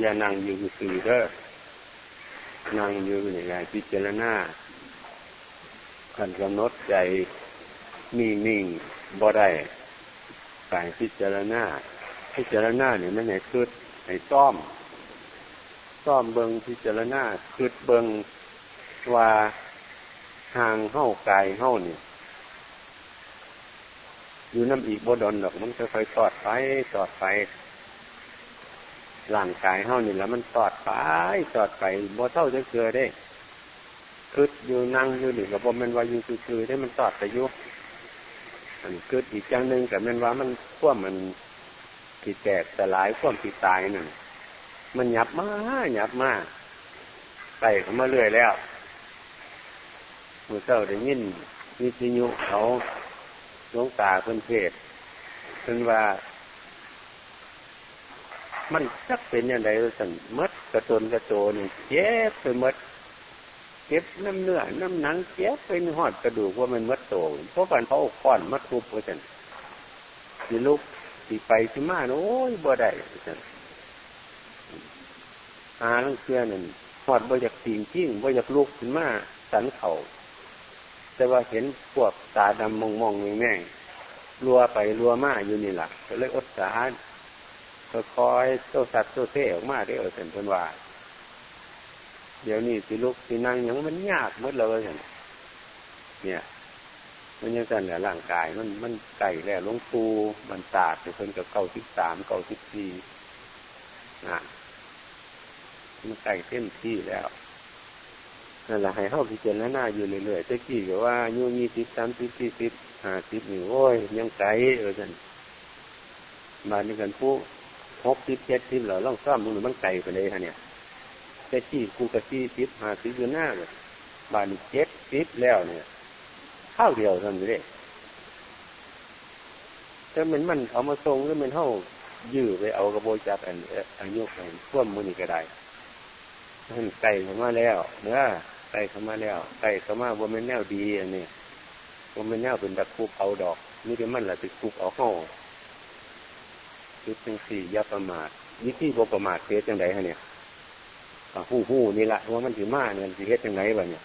อย่านั่งอยู่สื่อเด้อนั่งอยู่อย่างไรพิจารณาขันกำหนดใจนิ่งนิ่งบ่ได้กายพิจารณาพิจารณาเนี่ยไม่ไหนคืดไหนซ่อมซ่อมเบิงพิจารณาคืดเบิงว่าทางเข้ากายเข้าเนี่ยอยู่น้ำอีกบ่ดอนดอกมันค่อยๆตอดไปตอดไป ร่างกายเฮานี่แล้วมันตอดไปตอดไปบ่เท่าจะเกลือได้คืดอยู่นั่งอยู่นี่กับบ่มันว่าอยู่คือๆได้มันตอดไปอยู่อันคืดอีกอย่างหนึ่งแต่มันว่ามันพ่วมันผิดแตกแต่หลายพ่วผิดตายนั่นมันหยับมากหยับมากไตเขามาเรื่อยแล้วมือเจ้าได้ยินวิทยุเขาลงตาเพิ่นเทศเพิ่นว่า มันสักเป็นยังไงสั่นมัดกระตนกระโจนี่เจ็บไปมัดเจ็บน้ำเนื้อน้ำหนังเจ็บเป็นหอดกระดูกว่ามันมัดโตเพราะกันเขาค้อนมัดทุบว่าสันสิลุกสิไปสิมาโอ้ยบ่ได้สั่นอาลังเชื่อนั่นหอดบ่อยากติงจิ้งบ่อยากลุกขึ้นมาสันเขาแต่ว่าเห็นพวกตาดำมองมองแง่งรัวไปรัวมาอยู่นี่แหละก็เลยอดสา ก็คอยโซสัตโซเทออกมาได้เออเส็นเพิ่นว่า เดี๋ยวนี้สิลุกสินั่งยังมันยากมดเลยเห็นเนี่ย มันยังสั่นแหละร่างกายมันมันไก่แล้วลงปูมันตาดเพิ่นกับเก้าสิบสามเก้าสิบสี่นะมันไก่เต็มที่แล้วนั่นแหละให้เข้าพิจารณาอยู่เรื่อยๆตะกี้ก็ว่ายูยี่สิบสามสิบสี่สิบห้าสิบนี่โอ้ยยังไกลเออสันมาในกันผู้ หกสิบเจ็ดสิบเหรอล่องซ่อมมันมันไกลไปเลยฮะเนี่ยแต่ที่กูกะที่สิบห้าสิบอยู่หน้าเลยบานเจ็ดสิบแล้วเนี่ยข้าวเดียวทำเลยแต่เหมือนมันเอามาทรงแล้วมันเท่ายื้อไปเอากระโบจับอันอายุของท่วมมือนี่ก็ได้มันไก่เข้ามาแล้วเนื้อไก่เข้ามาแล้วไก่เข้ามาบนเป็นแนวดีอันนี้บนเป็นแนวเป็นตะคูเอาดอกนี่จะมันแหละติดคูเอาห้อ จุดทั้งสี่ยาประมาทวิธีบประมาทเสียจังไดฮะเนี่ยหู้หู้นี่แหละว่ามันถือมาเนี่ยสิเฮ็ดจังไงวะเนี่ย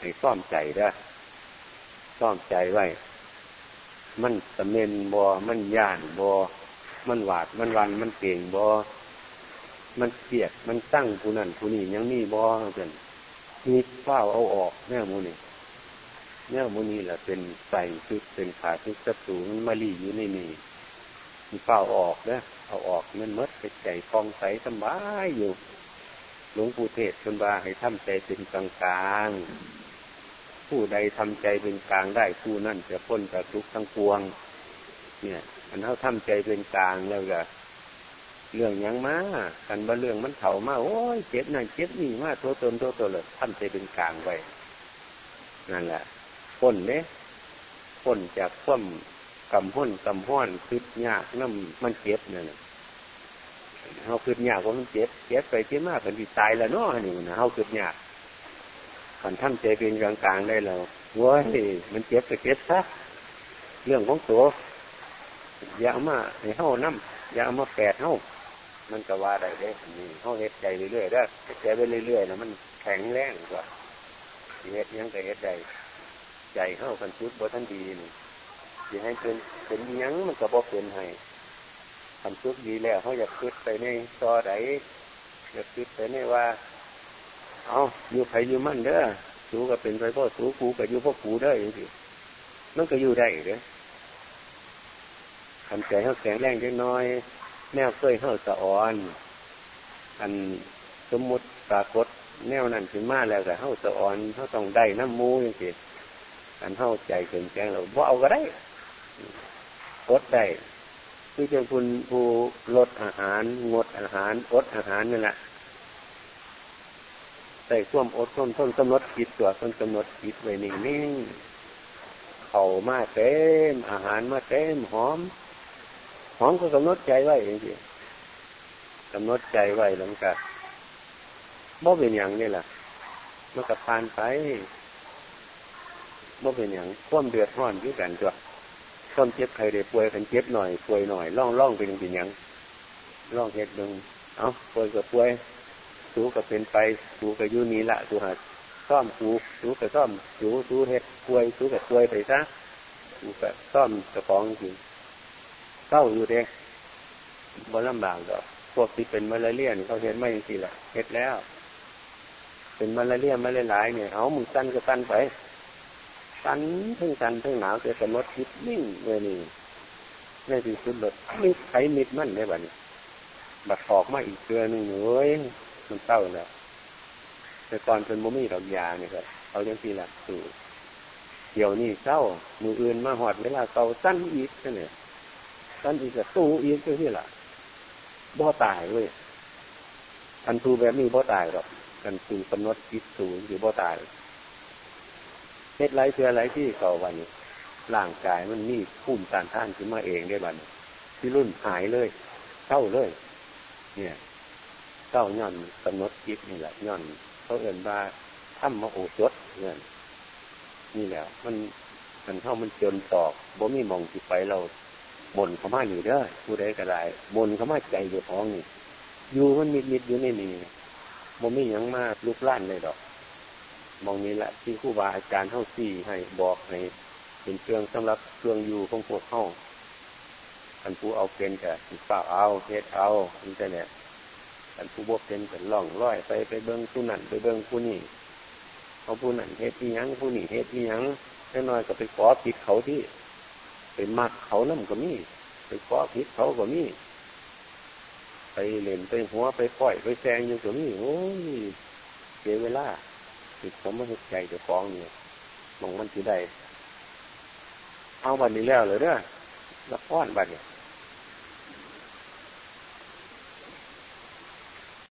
ให้ซ่อมใจได้ซ่อมใจไว้ มันสะเมนบอมันย่านบอมันหวาด มันวัน มันเก่งบอมันเกียด มันตั้งผู้นั่นผู้นี้ยังมีบอเกินมีเฝ้าเอาออกแน่มูนี่แน่มูนี่แหละเป็นใส่ชุดเป็นขาชุดศัตรูมันมาลีอยู่ในนี้ มีเฝ้าออกเนะเอาออกมันมดไปใจฟองใสสบายอยู่ หลวงปู่เทศคนบาให้ทำใจเป็นกลางกลางผู้ใดทำใจเป็นกลางได้ผู้นั่นจะพ้นจากทุกข์ทั้งปวง เนี่ย อันเขาทำใจเป็นกลางแล้วก็เรื่องยังมากันว่าเรื่องมันเถามาโอ้ยเจ็บนั่นเจ็บนี่มาตัวตนตัวตนเลยทำใจเป็นกลางไว้นั่นแหละพ้นเนี่ยพ้นจากข่ม กำพ้นกำพ้อนคืดยากน้ำมันเจ็บเนี่ยเขาคืดยากว่ามันเจ็บเจ็บไปเจ็บมากกันที่ตายแล้วเนาะนี่นะเขาคืดยากขันทำใจเป็นกลางๆได้แล้วว้ยมันเจ็บไปเจ็บซะเรื่องของตัวอย่ามาให้เฮาน้ำอย่ามาแปดเฮามันก็ว่าได้ได้นี่เฮาเฮ็ดใจเรื่อยๆได้ใจไปเรื่อยๆนะมันแข็งแรงกว่าเฮ็ดยังก็เฮ็ดได้ใจเฮากันชุดบ่ทันดีนี่ สิให้เป็นเป็นยังมันก็บ่เป็นให้ทำชุดดีแล้วเขาอยากคิดไปในซอไหนอยากคิดไปในว่า เอาอยู่ไผอยู่มั่นเด้อสูก็เป็นไปพ่อสูกูก็อยู่พ่อกูได้อย่างนี้มันก็อยู่ได้เด้อทำใจเขาแข็งแรงเล็กน้อย แนวเคยเข้าสะอ่อน อันสมมุติปรากฏแนวนั้นขึ้นมาแล้วแต่เข้าสะอ่อนเขาต้องได้น้ำมูอย่างนี้อันเข้าใจเข็งแข็งเราบ่เอาก็ได้ อดได้คือจะคุณผู้ลดอาหาร งดอาหาร อดอาหารนั่นแหละใส่ข่วมอดข่วมต้นกำหนดจิตตัวต้นกำหนดจิตไว้นิ่งนิ่งเข่ามาเต็ม อาหารมาเต็มหอม หอมก็กำหนดใจไว้เองสิกำหนดใจไว้หลังจากบ่เป็นอย่างนี่แหละมันกับพานไปบ่เป็นอย่างข่วมเดือดร้อนด้วยกันจ้ะ ความเจ็บใครได้ป่วยกันเจ็บหน่อยป่วยหน่อยล่องล่องเป็นเป็นอย่งลองเห็ดดึงเอาป่วยกับป่วยสูกับเป็นไปสูกับยูนี้ละสูหัดซ่อมสูสูกับซ่อมสูสูเห็ดป่วยสูกับป่วยไปซะสูกับซ่อมกระป๋องจริงเศร้าอยู่เด็กบ่ลำบากดอกพวกที่เป็นมาลาเรียนเขาเห็นไม่จริงละเห็ดแล้ว เป็นมาลาเรียมาหลายเนี่ยเอามึงสั้นก็สั้นไป สั้นทั้งสั้นทั้งหนาวแต่สมดคิดนิ่งเลยนี่ในที่สุดรถมิดไขมิดมั่นได้บ้านี้บัดออกมาอีกเกลือหนึ่งเฮ้ยมันเศร้าแล้วแต่ก่อนเป็นบ่มีดอกยาเนี่ยครับเอาเรื่องที่หลักสูเดี๋ยวนี้เศร้ามืออื่นมาหอดเวลาเก่าสั้นอีกเนี่ยสั้นอีกกับตู้อีกก็ที่ละบ่ตายเว้ยอันทูแบบนี้บ่ตายหรอกกันตูกำหนดคิดสูงหรือบ่ตาย เฮ็ดไรเพื่ออะไรที่เก่าวันนี้ร่างกายมันมีพุ่มตานท่านขึ้นมาเองได้บันที่รุ่นหายเลยเศร้าเลย เนี่ยเศร้าย่อนกำหนดคิดนี่แหละย่อนเขาเอื่นว่าถ้ำมาโอชดเนี่ยนี่แหละมันมันเข้ามันจนตอกบ่มีมองจิตไปเราบนเขามาอยู่เด้อผู้ใดก็ได้บนเขามาใจอยู่ท้องนี่อยู่มันมิดมิดอยู่ในนี่บ่มีอย่างมากลุกล้านเลยดอก มองนี้แหละที่ครูบาอาจารย์เท่าสี่ให้บอกให้เป็นเครื่องสำหรับเครื่องอยู่ของพวกเข้าอันผู้เอาเป็นกับเปล่าเอาเฮ็ดเอาอินเทอร์เน็ตอันผู้บวกเป็นกับล่องร้อยไปไปเบิ้งผู้นั่นไปเบิ้งผู้นี่เอาผู้นั่นเฮ็ดที่ยังผู้นี่เฮ็ดที่ยังแน่น้อยก็ไปขอผิดเขาที่ไปมักเขานั่นก็มีไปขอผิดเขาก็มีไปเล่นไปหัวไปปล่อยไปแซงอยู่ก็มีโอ้ยเสียเวลา ติดผมมาหุกใจจะฟ้องเนี่ยมองมันที่ใดเอาบันนี้แล้วเลยเด้อละครบันเนี่ย